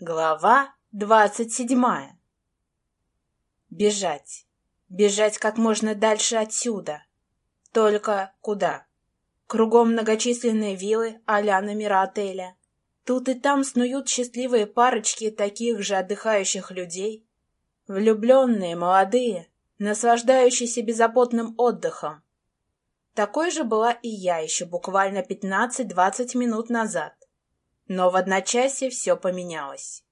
Глава двадцать седьмая. Бежать. Бежать как можно дальше отсюда. Только куда? Кругом многочисленные виллы а-ля номера отеля. Тут и там снуют счастливые парочки таких же отдыхающих людей. Влюбленные, молодые, наслаждающиеся беззаботным отдыхом. Такой же была и я еще буквально пятнадцать-двадцать минут назад. Но в одночасье все поменялось.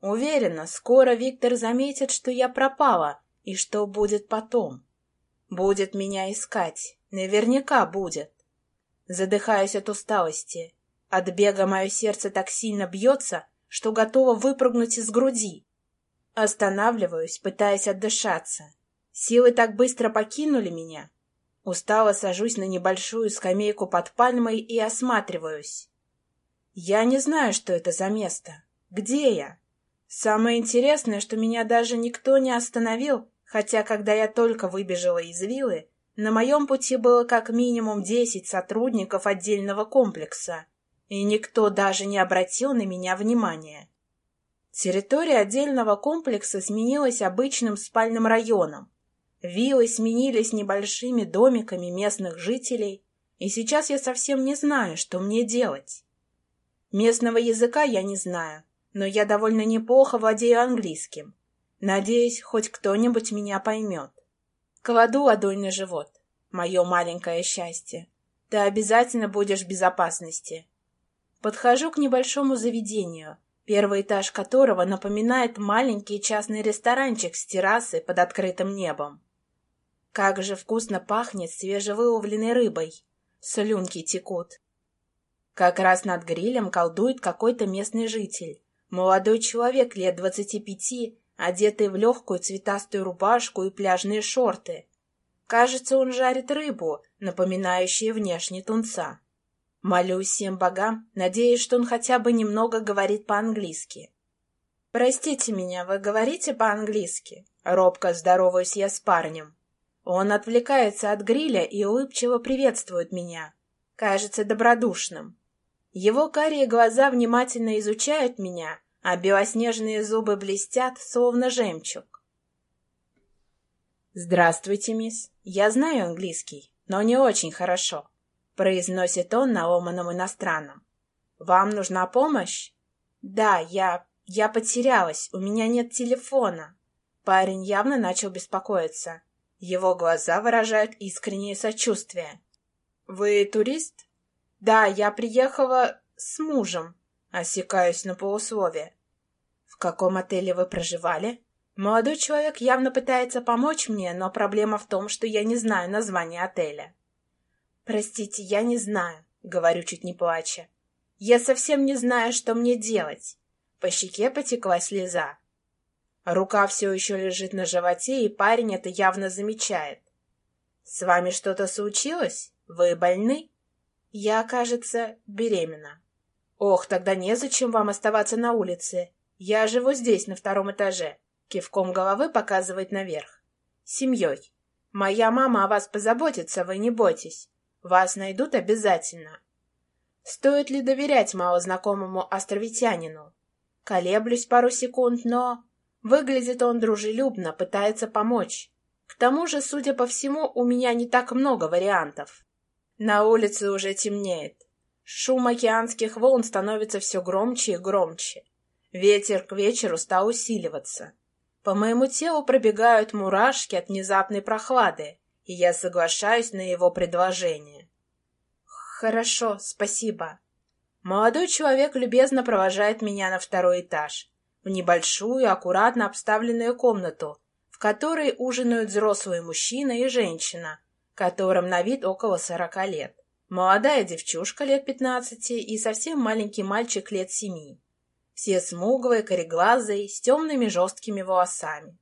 Уверена, скоро Виктор заметит, что я пропала, и что будет потом. Будет меня искать, наверняка будет. Задыхаюсь от усталости. От бега мое сердце так сильно бьется, что готово выпрыгнуть из груди. Останавливаюсь, пытаясь отдышаться. Силы так быстро покинули меня. Устало сажусь на небольшую скамейку под пальмой и осматриваюсь. Я не знаю, что это за место. Где я? Самое интересное, что меня даже никто не остановил, хотя когда я только выбежала из виллы, на моем пути было как минимум десять сотрудников отдельного комплекса, и никто даже не обратил на меня внимания. Территория отдельного комплекса сменилась обычным спальным районом. Виллы сменились небольшими домиками местных жителей, и сейчас я совсем не знаю, что мне делать. Местного языка я не знаю, но я довольно неплохо владею английским. Надеюсь, хоть кто-нибудь меня поймет. Кладу ладонь на живот. Мое маленькое счастье. Ты обязательно будешь в безопасности. Подхожу к небольшому заведению, первый этаж которого напоминает маленький частный ресторанчик с террасой под открытым небом. Как же вкусно пахнет свежевыловленной рыбой. Слюнки текут. Как раз над грилем колдует какой-то местный житель. Молодой человек лет двадцати пяти, одетый в легкую цветастую рубашку и пляжные шорты. Кажется, он жарит рыбу, напоминающую внешне тунца. Молюсь всем богам, надеясь, что он хотя бы немного говорит по-английски. «Простите меня, вы говорите по-английски?» Робко здороваюсь я с парнем. Он отвлекается от гриля и улыбчиво приветствует меня. Кажется добродушным. Его карие глаза внимательно изучают меня, а белоснежные зубы блестят, словно жемчуг. «Здравствуйте, мисс. Я знаю английский, но не очень хорошо», — произносит он на ломаном иностранном. «Вам нужна помощь?» «Да, я... я потерялась, у меня нет телефона». Парень явно начал беспокоиться. Его глаза выражают искреннее сочувствие. «Вы турист?» «Да, я приехала с мужем», — осекаюсь на полусловие. «В каком отеле вы проживали?» Молодой человек явно пытается помочь мне, но проблема в том, что я не знаю название отеля. «Простите, я не знаю», — говорю, чуть не плача. «Я совсем не знаю, что мне делать». По щеке потекла слеза. Рука все еще лежит на животе, и парень это явно замечает. «С вами что-то случилось? Вы больны?» Я, кажется, беременна. Ох, тогда незачем вам оставаться на улице. Я живу здесь, на втором этаже. Кивком головы показывает наверх. Семьей. Моя мама о вас позаботится, вы не бойтесь. Вас найдут обязательно. Стоит ли доверять малознакомому островитянину? Колеблюсь пару секунд, но... Выглядит он дружелюбно, пытается помочь. К тому же, судя по всему, у меня не так много вариантов. На улице уже темнеет. Шум океанских волн становится все громче и громче. Ветер к вечеру стал усиливаться. По моему телу пробегают мурашки от внезапной прохлады, и я соглашаюсь на его предложение. «Хорошо, спасибо». Молодой человек любезно провожает меня на второй этаж, в небольшую, аккуратно обставленную комнату, в которой ужинают взрослый мужчина и женщина, которым на вид около сорока лет. Молодая девчушка лет пятнадцати и совсем маленький мальчик лет семи. Все смуглые, кореглазые, с темными жесткими волосами.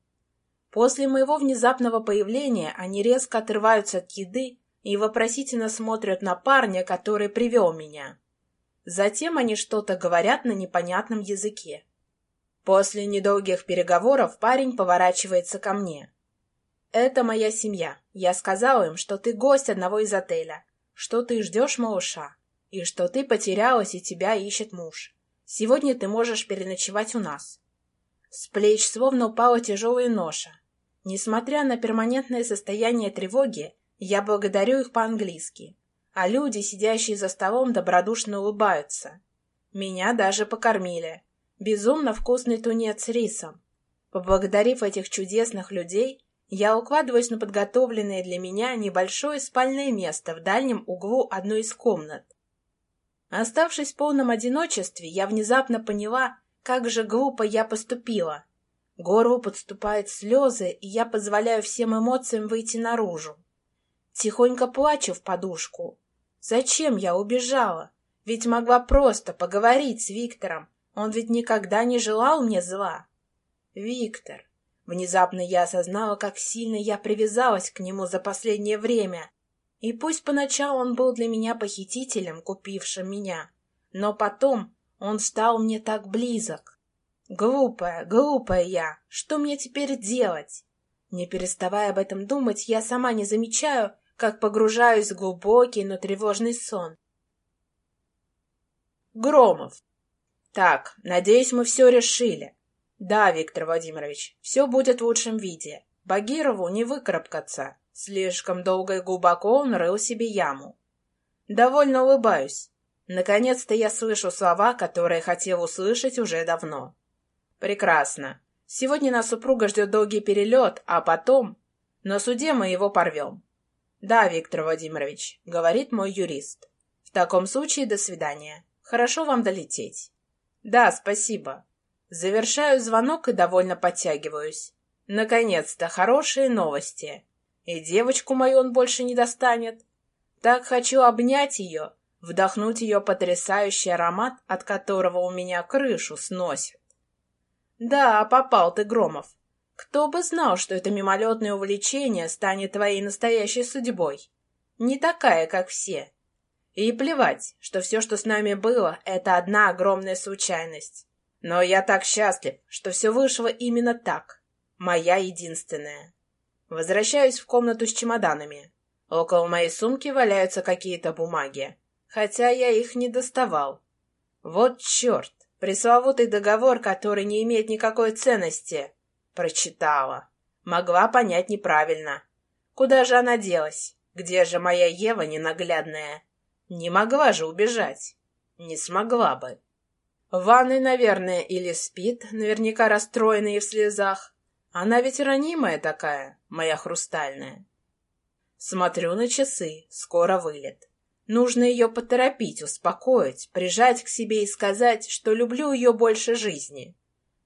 После моего внезапного появления они резко отрываются от еды и вопросительно смотрят на парня, который привел меня. Затем они что-то говорят на непонятном языке. После недолгих переговоров парень поворачивается ко мне. «Это моя семья. Я сказала им, что ты гость одного из отеля, что ты ждешь малыша, и что ты потерялась и тебя ищет муж. Сегодня ты можешь переночевать у нас». С плеч словно упала тяжелая ноша. Несмотря на перманентное состояние тревоги, я благодарю их по-английски, а люди, сидящие за столом, добродушно улыбаются. Меня даже покормили. Безумно вкусный тунец с рисом. Поблагодарив этих чудесных людей, я укладываюсь на подготовленное для меня небольшое спальное место в дальнем углу одной из комнат. Оставшись в полном одиночестве, я внезапно поняла, как же глупо я поступила. Горлу подступают слезы, и я позволяю всем эмоциям выйти наружу. Тихонько плачу в подушку. Зачем я убежала? Ведь могла просто поговорить с Виктором. Он ведь никогда не желал мне зла. Виктор. Внезапно я осознала, как сильно я привязалась к нему за последнее время. И пусть поначалу он был для меня похитителем, купившим меня, но потом он стал мне так близок. Глупая, глупая я. Что мне теперь делать? Не переставая об этом думать, я сама не замечаю, как погружаюсь в глубокий, но тревожный сон. Громов. Так, надеюсь, мы все решили. Да, Виктор Владимирович, все будет в лучшем виде. Багирову не выкарабкаться. Слишком долго и глубоко он рыл себе яму. Довольно улыбаюсь. Наконец-то я слышу слова, которые хотел услышать уже давно. Прекрасно. Сегодня нас супруга ждет долгий перелет, а потом... На суде мы его порвем. Да, Виктор Владимирович, говорит мой юрист. В таком случае до свидания. Хорошо вам долететь. Да, спасибо. Завершаю звонок и довольно подтягиваюсь. Наконец-то хорошие новости. И девочку мою он больше не достанет. Так хочу обнять ее, вдохнуть ее потрясающий аромат, от которого у меня крышу сносит. Да, попал ты, Громов. Кто бы знал, что это мимолетное увлечение станет твоей настоящей судьбой. Не такая, как все. И плевать, что все, что с нами было, это одна огромная случайность. Но я так счастлив, что все вышло именно так. Моя единственная. Возвращаюсь в комнату с чемоданами. Около моей сумки валяются какие-то бумаги, хотя я их не доставал. Вот черт, пресловутый договор, который не имеет никакой ценности. Прочитала. Могла понять неправильно. Куда же она делась? Где же моя Ева ненаглядная? Не могла же убежать. Не смогла бы. В ванной, наверное, или спит, наверняка расстроенная и в слезах. Она ведь ранимая такая, моя хрустальная. Смотрю на часы, скоро вылет. Нужно ее поторопить, успокоить, прижать к себе и сказать, что люблю ее больше жизни.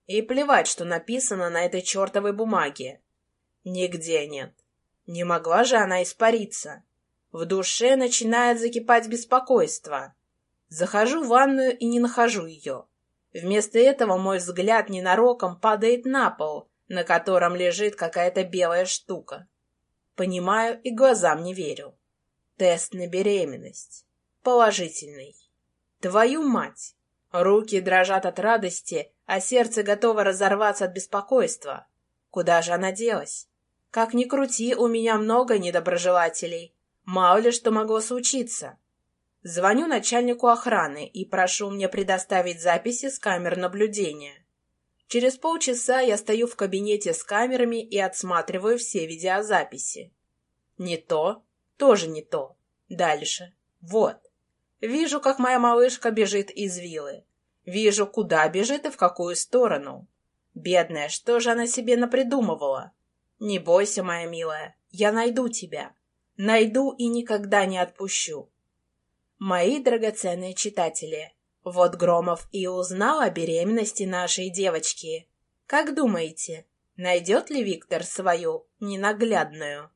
И плевать, что написано на этой чертовой бумаге. Нигде нет. Не могла же она испариться. В душе начинает закипать беспокойство. Захожу в ванную и не нахожу ее. Вместо этого мой взгляд ненароком падает на пол, на котором лежит какая-то белая штука. Понимаю и глазам не верю. Тест на беременность. Положительный. Твою мать! Руки дрожат от радости, а сердце готово разорваться от беспокойства. Куда же она делась? Как ни крути, у меня много недоброжелателей. Мало ли что могло случиться. Звоню начальнику охраны и прошу мне предоставить записи с камер наблюдения. Через полчаса я стою в кабинете с камерами и отсматриваю все видеозаписи. Не то, тоже не то. Дальше. Вот. Вижу, как моя малышка бежит из виллы. Вижу, куда бежит и в какую сторону. Бедная, что же она себе напридумывала? Не бойся, моя милая, я найду тебя. Найду и никогда не отпущу. Мои драгоценные читатели, вот Громов и узнал о беременности нашей девочки. Как думаете, найдет ли Виктор свою ненаглядную?